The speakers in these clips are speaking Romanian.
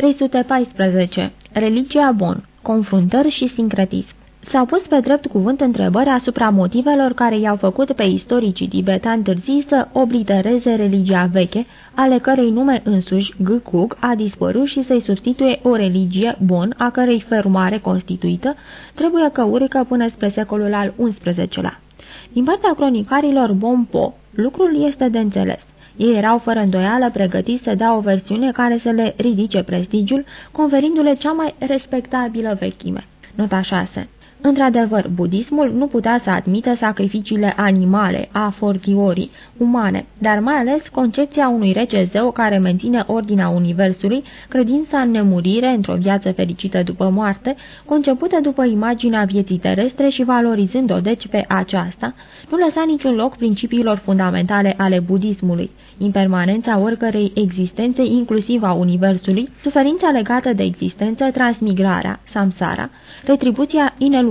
314. Religia Bon. Confruntări și sincretism. S-au pus pe drept cuvânt întrebări asupra motivelor care i-au făcut pe istoricii tibetani târzii să oblitereze religia veche, ale cărei nume însuși, Gkuk, a dispărut și să-i substituie o religie Bon, a cărei fermare constituită trebuie că urcă până spre secolul al XI-lea. Din partea cronicarilor Bompo, lucrul este de înțeles. Ei erau fără îndoială pregătiți să dea o versiune care să le ridice prestigiul, conferindu-le cea mai respectabilă vechime. Nota 6 Într-adevăr, budismul nu putea să admită sacrificiile animale, a fortiorii, umane, dar mai ales concepția unui rege zeu care menține ordinea universului, credința în nemurire într-o viață fericită după moarte, concepută după imaginea vieții terestre și valorizând-o deci pe aceasta, nu lăsa niciun loc principiilor fundamentale ale budismului, impermanența oricărei existențe inclusiv a universului, suferința legată de existență, transmigrarea, samsara, retribuția ineluctabilă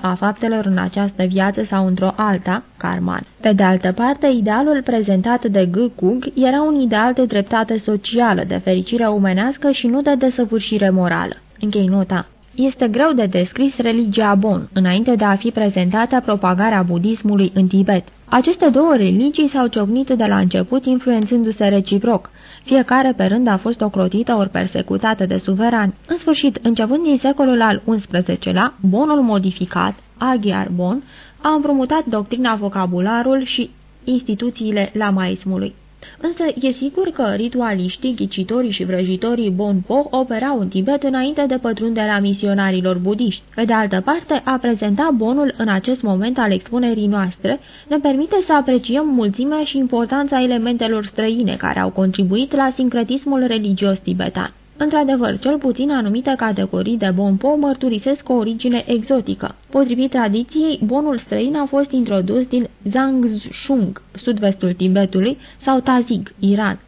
a faptelor în această viață sau într-o alta, karman. Pe de altă parte, idealul prezentat de G. Kug era un ideal de dreptate socială, de fericire omenească și nu de desăvârșire morală. Închei nota. Este greu de descris religia Bon, înainte de a fi prezentată propagarea budismului în Tibet. Aceste două religii s-au ciocnit de la început influențându-se reciproc. Fiecare pe rând a fost ocrotită ori persecutată de suverani. În sfârșit, începând din secolul al XI-lea, Bonul modificat, Aghiar Bon, a împrumutat doctrina vocabularul și instituțiile lamaismului. Însă e sigur că ritualiștii, ghicitorii și vrăjitorii Bonpo operau în Tibet înainte de pătrunderea misionarilor budiști. Pe de altă parte, a prezenta Bonul în acest moment al expunerii noastre ne permite să apreciem mulțimea și importanța elementelor străine care au contribuit la sincretismul religios tibetan. Într-adevăr, cel puțin anumite categorii de bonpo mărturisesc o origine exotică. Potrivit tradiției, bonul străin a fost introdus din Zhangshung, sud-vestul Tibetului, sau Tazig, Iran,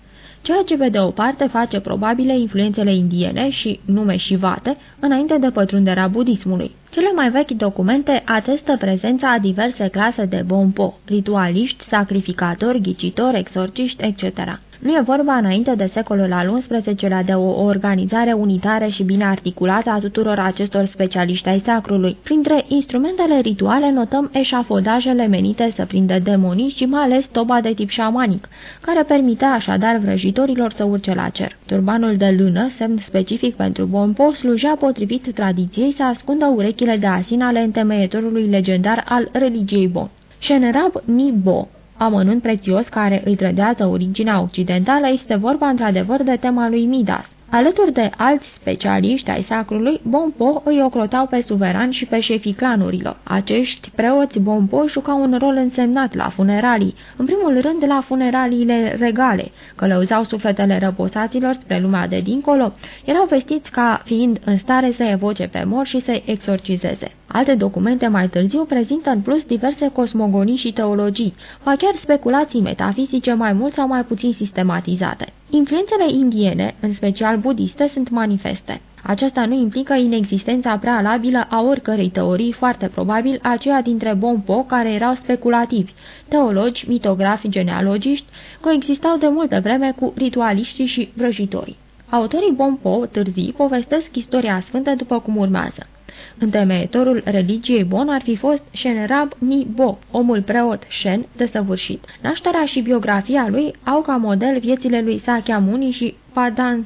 ceea ce pe de o parte face probabile influențele indiene și nume și vate înainte de pătrunderea budismului. Cele mai vechi documente atestă prezența a diverse clase de bonpo, ritualiști, sacrificatori, ghicitori, exorciști, etc. Nu e vorba înainte de secolul al XI-lea de o organizare unitară și bine articulată a tuturor acestor specialiști ai sacrului. Printre instrumentele rituale notăm eșafodajele menite să prindă demonii și mai ales toba de tip șamanic, care permitea așadar vrăjitorilor să urce la cer. Turbanul de lână, semn specific pentru bompo, slujea potrivit tradiției să ascundă urechile de asin ale întemeietorului legendar al religiei Bon. Shenrab Nibo amănunt prețios care îi trădează originea occidentală, este vorba într-adevăr de tema lui Midas. Alături de alți specialiști ai sacrului, Bompo îi ocrotau pe suveran și pe șefii clanurilor. Acești preoți Bompo jucau un rol însemnat la funeralii, în primul rând la funeraliile regale, călăuzau sufletele răposaților spre lumea de dincolo, erau vestiți ca fiind în stare să evoce pe mor și să exorcizeze. Alte documente mai târziu prezintă în plus diverse cosmogonii și teologii, sau chiar speculații metafizice mai mult sau mai puțin sistematizate. Influențele indiene, în special budiste, sunt manifeste. Aceasta nu implică inexistența prealabilă a oricărei teorii, foarte probabil aceea dintre Bompo, care erau speculativi. Teologi, mitografi, genealogiști coexistau de multă vreme cu ritualiștii și vrăjitorii. Autorii Bompo, târzii, povestesc istoria sfântă după cum urmează. Întemeietorul religiei Bon ar fi fost Shenrab Ni Bo, omul preot Shen desăvârșit. Nașterea și biografia lui au ca model viețile lui Sakyamuni și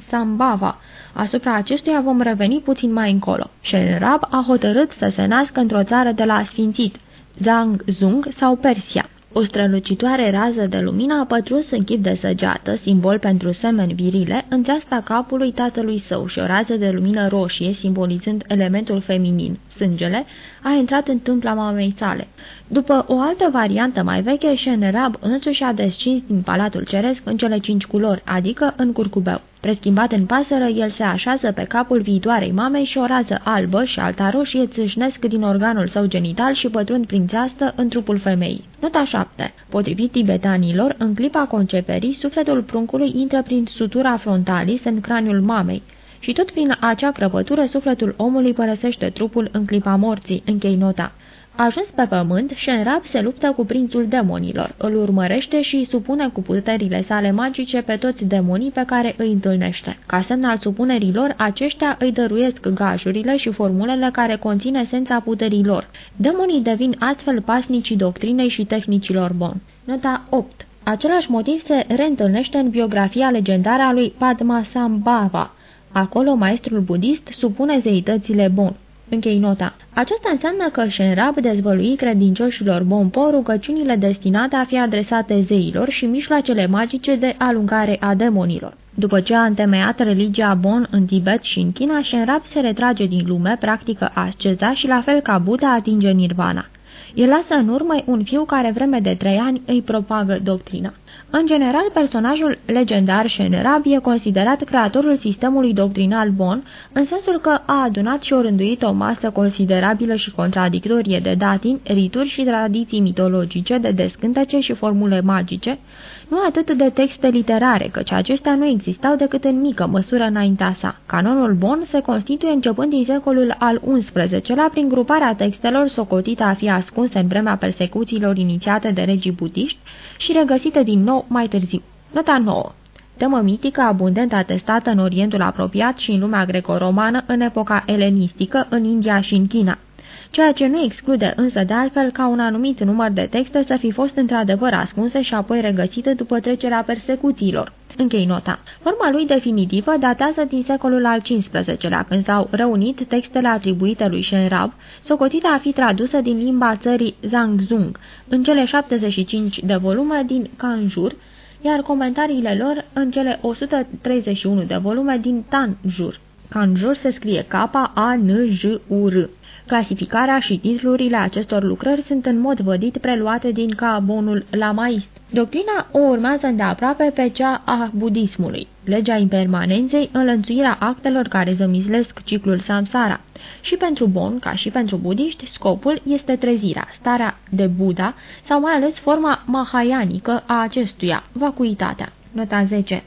Sambhava. Asupra acestuia vom reveni puțin mai încolo. Shenrab a hotărât să se nască într-o țară de la Sfințit, Zhang Zung sau Persia. O strălucitoare rază de lumină a pătruns în chip de săgeată, simbol pentru semeni virile, în țeasta capului tatălui său și o rază de lumină roșie, simbolizând elementul feminin, sângele, a intrat în tâmpla mamei sale. După o altă variantă mai veche, Shenrab însuși a descins din Palatul Ceresc în cele cinci culori, adică în curcubeu. Preschimbat în pasără, el se așează pe capul viitoarei mamei și o rază albă și alta roșie țâșnesc din organul său genital și pătrund prin țeastă în trupul femeii. Nota 7. Potrivit tibetanilor, în clipa conceperii, sufletul pruncului intră prin sutura frontalis în craniul mamei și tot prin acea crăpătură sufletul omului părăsește trupul în clipa morții. Închei nota. Ajuns pe pământ, Shenrab se luptă cu prințul demonilor, îl urmărește și îi supune cu puterile sale magice pe toți demonii pe care îi întâlnește. Ca semn al supunerilor, aceștia îi dăruiesc gajurile și formulele care conțin esența puterilor. Demonii devin astfel pasnicii doctrinei și tehnicilor bon. Nota 8 Același motiv se reîntâlnește în biografia legendară a lui Padmasambhava. Acolo, maestrul budist supune zeitățile bon. Închei nota. Aceasta înseamnă că Shenrab dezvălui credincioșilor Bompo rugăciunile destinate a fi adresate zeilor și mișlacele magice de alungare a demonilor. După ce a întemeiat religia Bon în Tibet și în China, Shenrab se retrage din lume, practică asceza și la fel ca Buddha atinge nirvana. El lasă în urmă un fiu care vreme de trei ani îi propagă doctrina. În general, personajul legendar Shenrab e considerat creatorul sistemului doctrinal Bon, în sensul că a adunat și orânduit o masă considerabilă și contradictorie de datini, rituri și tradiții mitologice, de descântece și formule magice, nu atât de texte literare, căci acestea nu existau decât în mică măsură înaintea sa. Canonul Bon se constituie începând din secolul al XI-lea prin gruparea textelor socotită a fi ascunse în vremea persecuțiilor inițiate de regii butiști și regăsite din nou mai târziu. Nota 9 temă mitică abundent atestată în Orientul apropiat și în lumea greco-romană în epoca elenistică, în India și în China ceea ce nu exclude însă de altfel ca un anumit număr de texte să fi fost într-adevăr ascunse și apoi regăsite după trecerea persecuțiilor. Închei nota. Forma lui definitivă datează din secolul al XV-lea, când s-au reunit textele atribuite lui Shenrab, socotite a fi tradusă din limba țării Zhangzung, în cele 75 de volume din Kanjur, iar comentariile lor în cele 131 de volume din Tanjur. Kanjur se scrie K-A-N-J-U-R. Clasificarea și titlurile acestor lucrări sunt în mod vădit preluate din Cabonul Lamaist. Doctrina o urmează îndeaproape pe cea a budismului, legea impermanenței, înlănțuirea actelor care zămislesc ciclul samsara. Și pentru Bon, ca și pentru budiști, scopul este trezirea, starea de Buddha sau mai ales forma mahayanică a acestuia, vacuitatea. Nota 10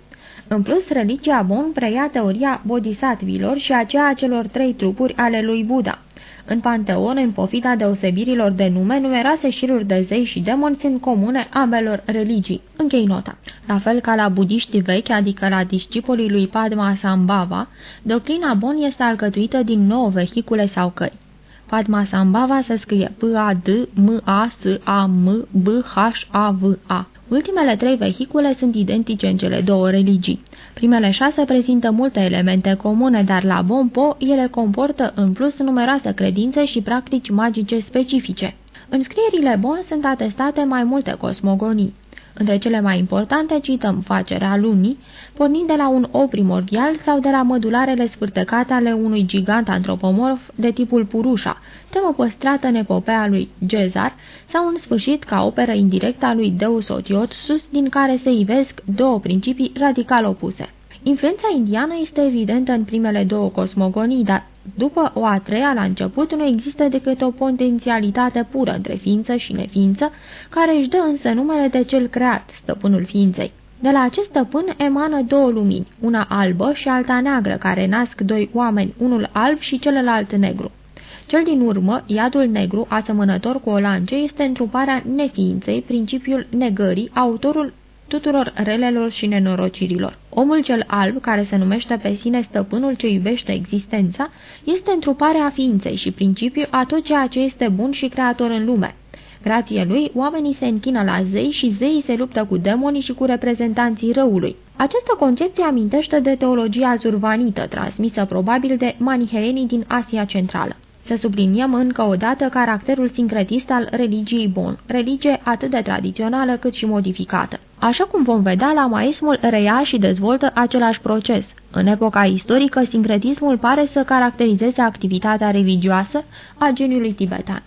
în plus, religia Bon preia teoria bodhisattvilor și aceea a celor trei trupuri ale lui Buddha. În panteon, în pofida deosebirilor de nume, numeroase șiruri de zei și demoni sunt comune ambelor religii. Închei nota. La fel ca la budiștii vechi, adică la discipolii lui Padma Sambhava, doctrina Bon este alcătuită din nouă vehicule sau căi. Padma Sambhava se scrie P-A-D-M-A-S-A-M-B-H-A-V-A. Ultimele trei vehicule sunt identice în cele două religii. Primele șase prezintă multe elemente comune, dar la Bompo ele comportă în plus numeroase credințe și practici magice specifice. În scrierile Bon sunt atestate mai multe cosmogonii. Între cele mai importante cităm facerea lunii, pornind de la un o primordial sau de la mădularele sfârtecate ale unui gigant antropomorf de tipul Purusha, temă păstrată în epopea lui Gezar, sau în sfârșit ca operă indirectă a lui Deus Otiot, sus din care se ivesc două principii radical opuse. Influența indiană este evidentă în primele două cosmogonii, dar după o a treia la început nu există decât o potențialitate pură între ființă și neființă, care își dă însă numele de cel creat, stăpânul ființei. De la acest stăpân emană două lumini, una albă și alta neagră, care nasc doi oameni, unul alb și celălalt negru. Cel din urmă, iadul negru, asemănător cu o lance, este întruparea neființei, principiul negării, autorul tuturor relelor și nenorocirilor. Omul cel alb, care se numește pe sine stăpânul ce iubește existența, este întruparea ființei și principiu a tot ceea ce este bun și creator în lume. Grație lui, oamenii se închină la zei și zeii se luptă cu demonii și cu reprezentanții răului. Această concepție amintește de teologia zurvanită, transmisă probabil de maniheenii din Asia Centrală. Să subliniem încă o dată caracterul sincretist al religiei Bon, religie atât de tradițională cât și modificată. Așa cum vom vedea, lamaismul reia și dezvoltă același proces. În epoca istorică, sincretismul pare să caracterizeze activitatea religioasă a geniului tibetan.